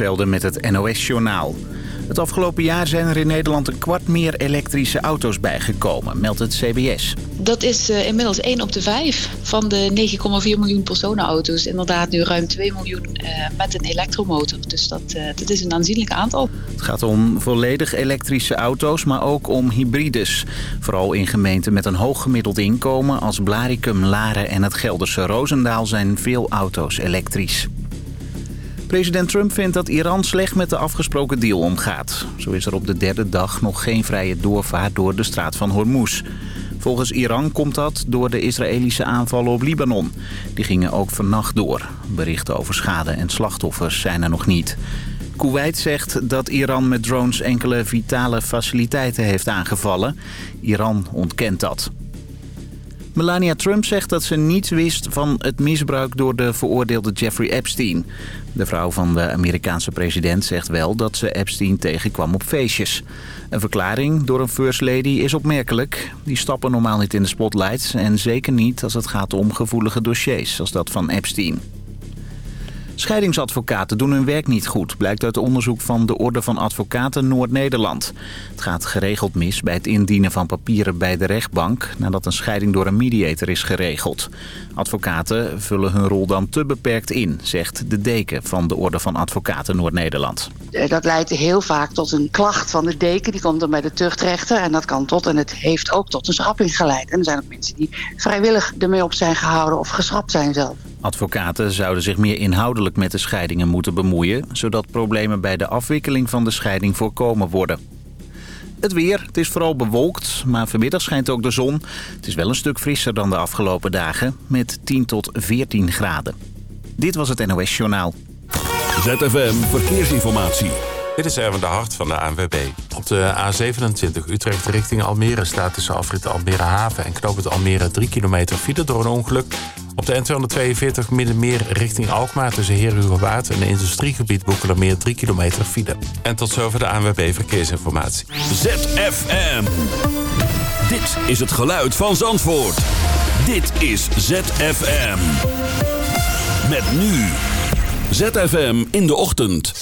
Velden met het NOS-journaal. Het afgelopen jaar zijn er in Nederland een kwart meer elektrische auto's bijgekomen, meldt het CBS. Dat is uh, inmiddels 1 op de 5 van de 9,4 miljoen personenauto's. Inderdaad nu ruim 2 miljoen uh, met een elektromotor. Dus dat, uh, dat is een aanzienlijk aantal. Het gaat om volledig elektrische auto's, maar ook om hybrides. Vooral in gemeenten met een hoog gemiddeld inkomen als Blaricum, Laren en het Gelderse Roosendaal zijn veel auto's elektrisch. President Trump vindt dat Iran slecht met de afgesproken deal omgaat. Zo is er op de derde dag nog geen vrije doorvaart door de straat van Hormuz. Volgens Iran komt dat door de Israëlische aanvallen op Libanon. Die gingen ook vannacht door. Berichten over schade en slachtoffers zijn er nog niet. Kuwait zegt dat Iran met drones enkele vitale faciliteiten heeft aangevallen. Iran ontkent dat. Melania Trump zegt dat ze niets wist van het misbruik door de veroordeelde Jeffrey Epstein. De vrouw van de Amerikaanse president zegt wel dat ze Epstein tegenkwam op feestjes. Een verklaring door een first lady is opmerkelijk. Die stappen normaal niet in de spotlights en zeker niet als het gaat om gevoelige dossiers zoals dat van Epstein. Scheidingsadvocaten doen hun werk niet goed, blijkt uit onderzoek van de Orde van Advocaten Noord-Nederland. Het gaat geregeld mis bij het indienen van papieren bij de rechtbank nadat een scheiding door een mediator is geregeld. Advocaten vullen hun rol dan te beperkt in, zegt de deken van de Orde van Advocaten Noord-Nederland. Eh, dat leidt heel vaak tot een klacht van de deken, die komt dan bij de tuchtrechter en dat kan tot, en het heeft ook tot een schrapping geleid. En er zijn ook mensen die vrijwillig ermee op zijn gehouden of geschrapt zijn zelf. Advocaten zouden zich meer inhoudelijk met de scheidingen moeten bemoeien... zodat problemen bij de afwikkeling van de scheiding voorkomen worden. Het weer, het is vooral bewolkt, maar vanmiddag schijnt ook de zon. Het is wel een stuk frisser dan de afgelopen dagen, met 10 tot 14 graden. Dit was het NOS Journaal. ZFM Verkeersinformatie. Dit is Erwin de Hart van de ANWB. Op de A27 Utrecht richting Almere staat tussen afrit Almere Haven en Knoop het Almere 3 kilometer file door een ongeluk. Op de N242 Middenmeer richting Alkmaar tussen Heerhugowaard en een industriegebied Boekelemeer 3 kilometer file. En tot zover de ANWB Verkeersinformatie. ZFM. Dit is het geluid van Zandvoort. Dit is ZFM. Met nu. ZFM in de ochtend.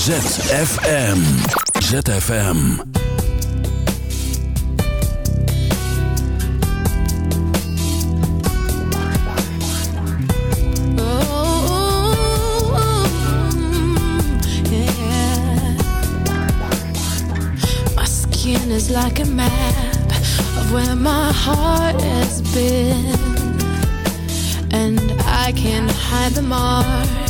ZFM. ZFM. Oh, my skin is like a map of where my heart has been. And I can hide the mark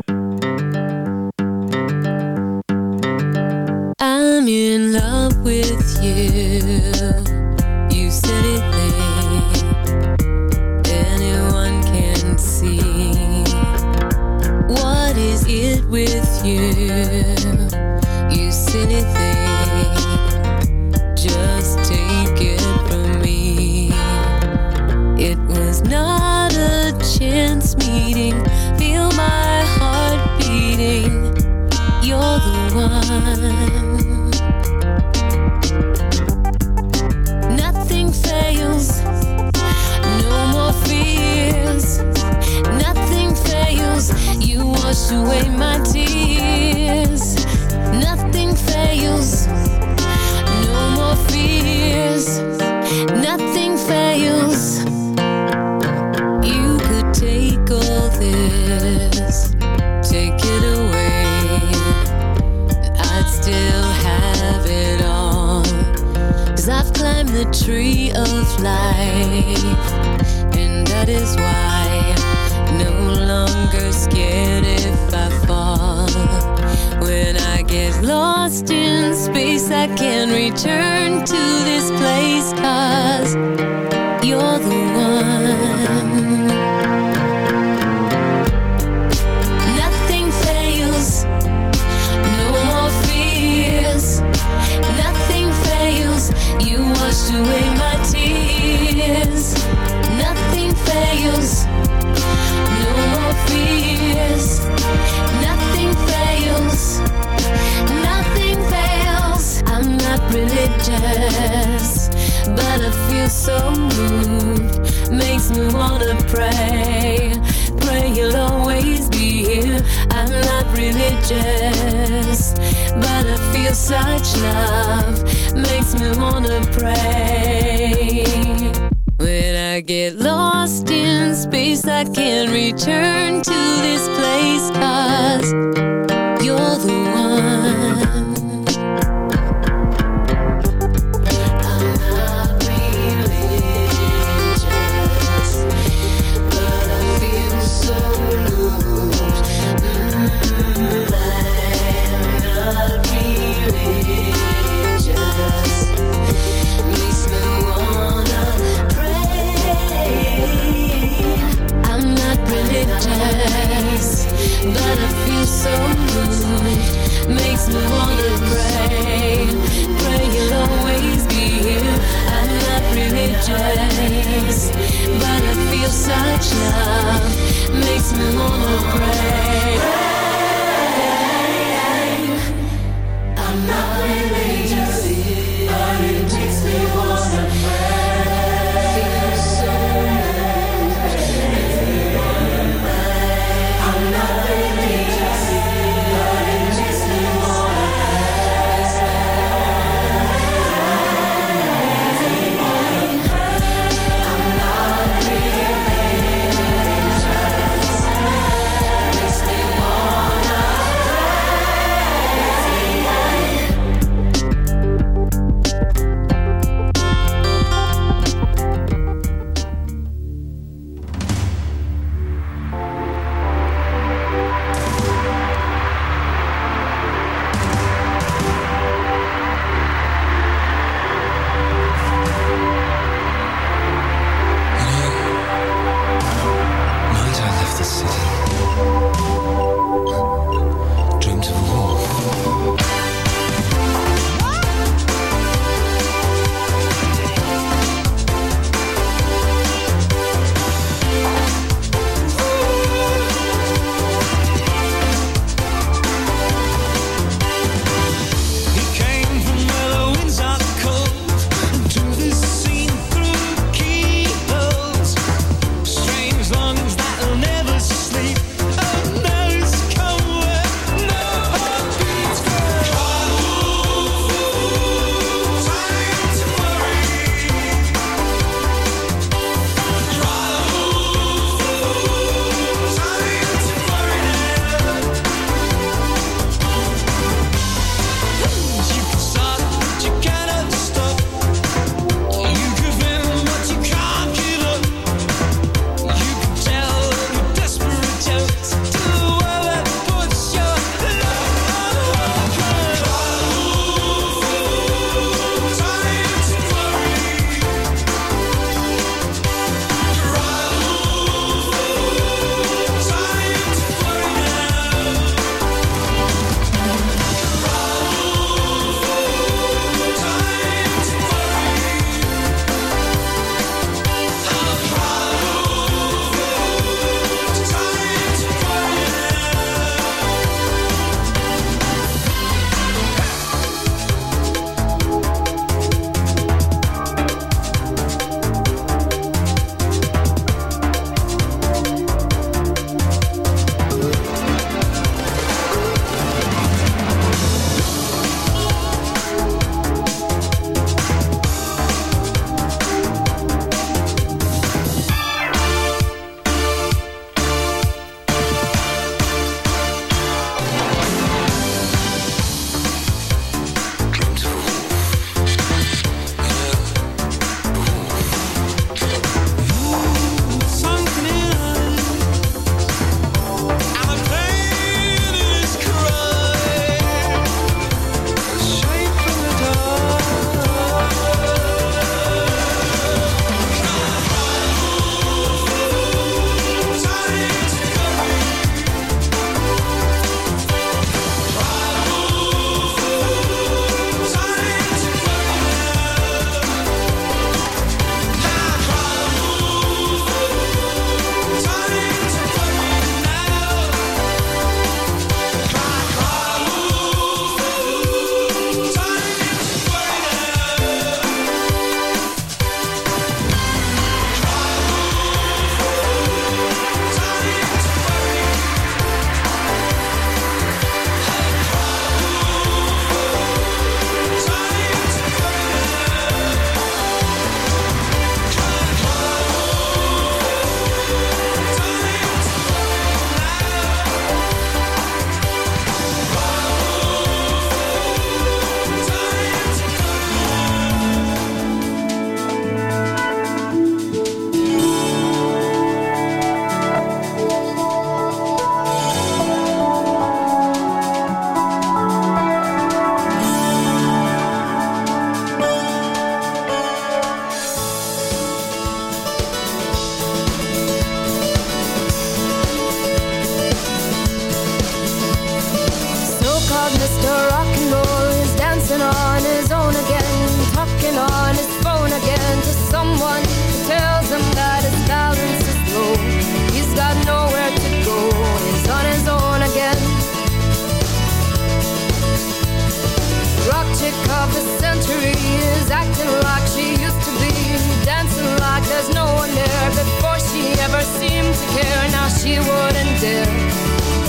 To care, now she wouldn't dare.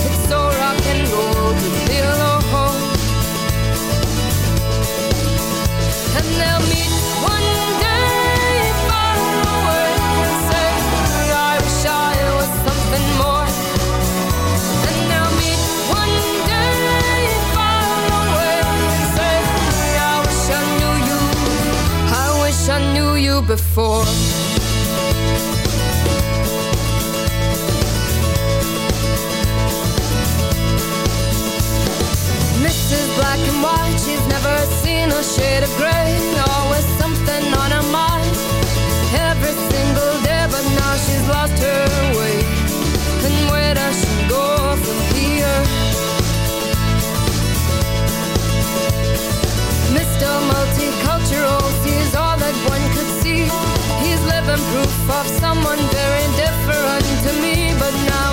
It's so rock and roll to be alone. And they'll meet one day far away and say, I wish I was something more. And they'll meet one day far away and say, I wish I knew you. I wish I knew you before. Shade of gray. Always something on her mind. Every single day, but now she's lost her way. And where does she go from here? Mr. Multicultural sees all that one could see. He's living proof of someone very different to me, but now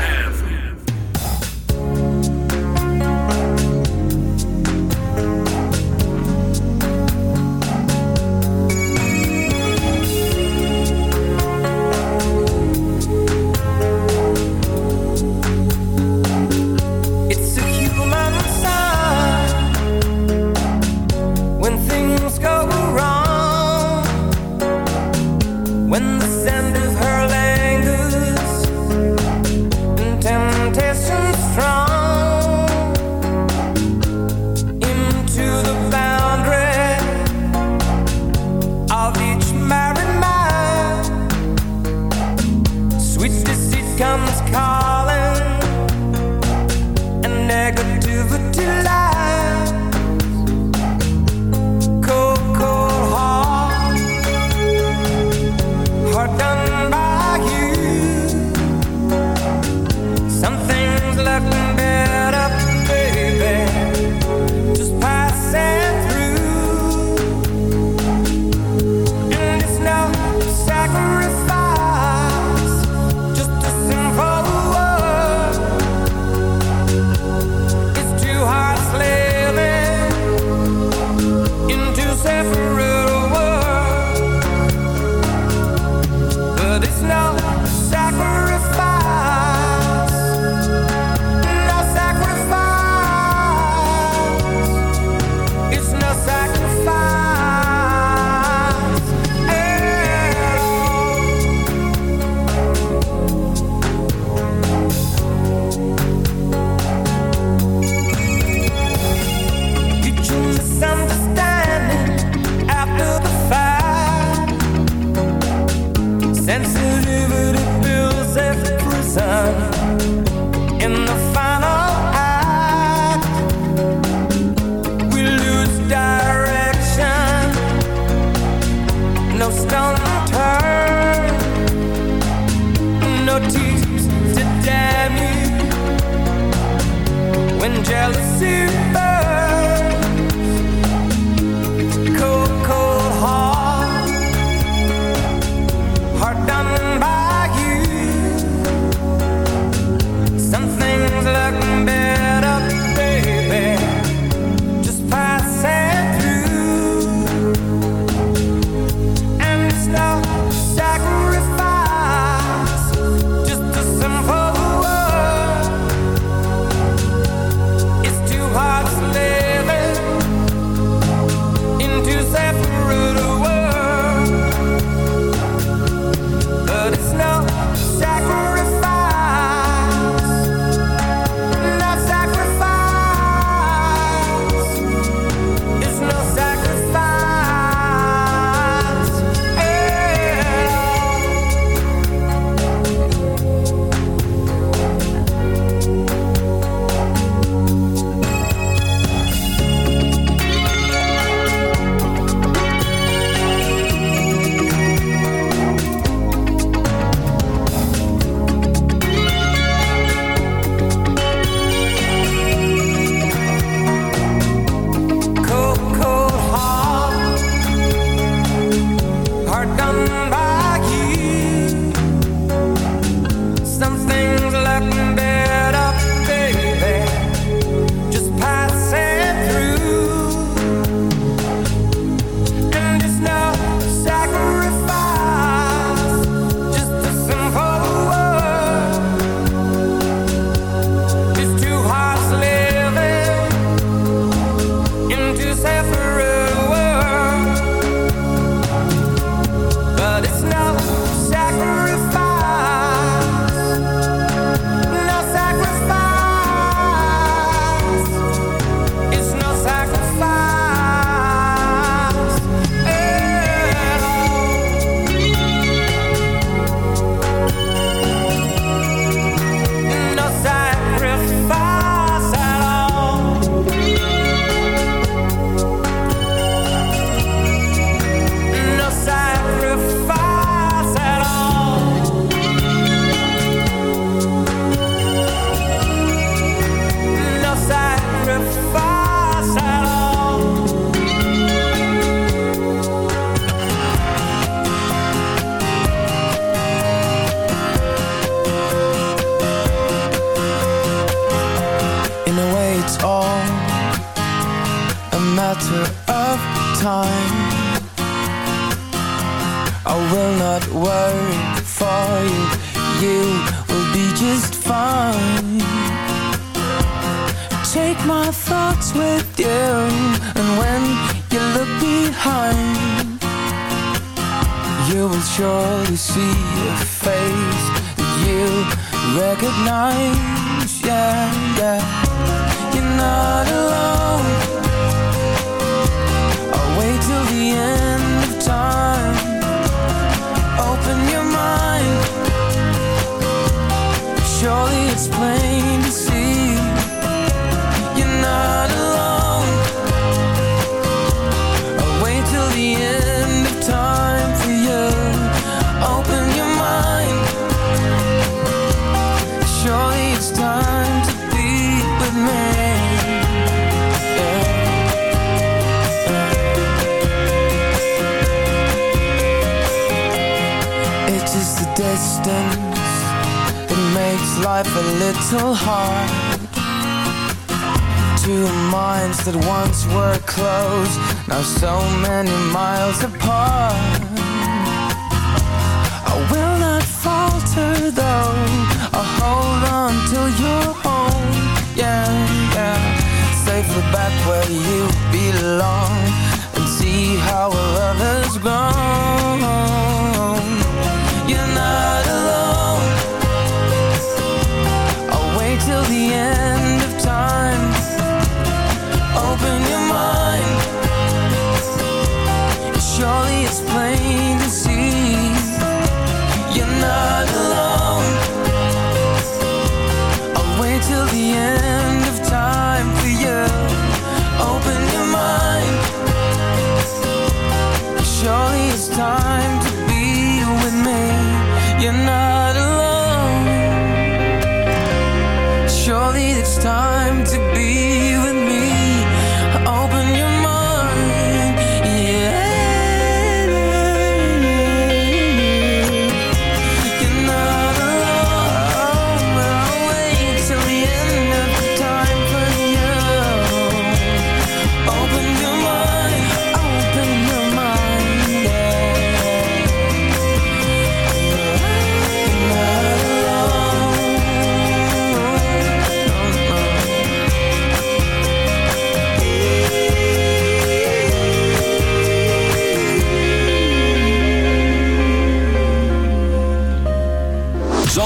where you belong.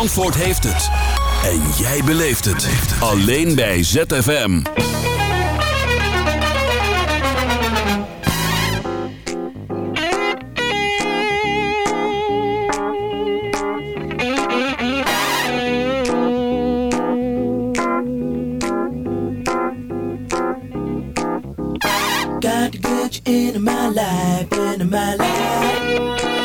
Zandvoort heeft het. En jij beleeft het. Alleen bij ZFM. Got to get you into my life, into my life.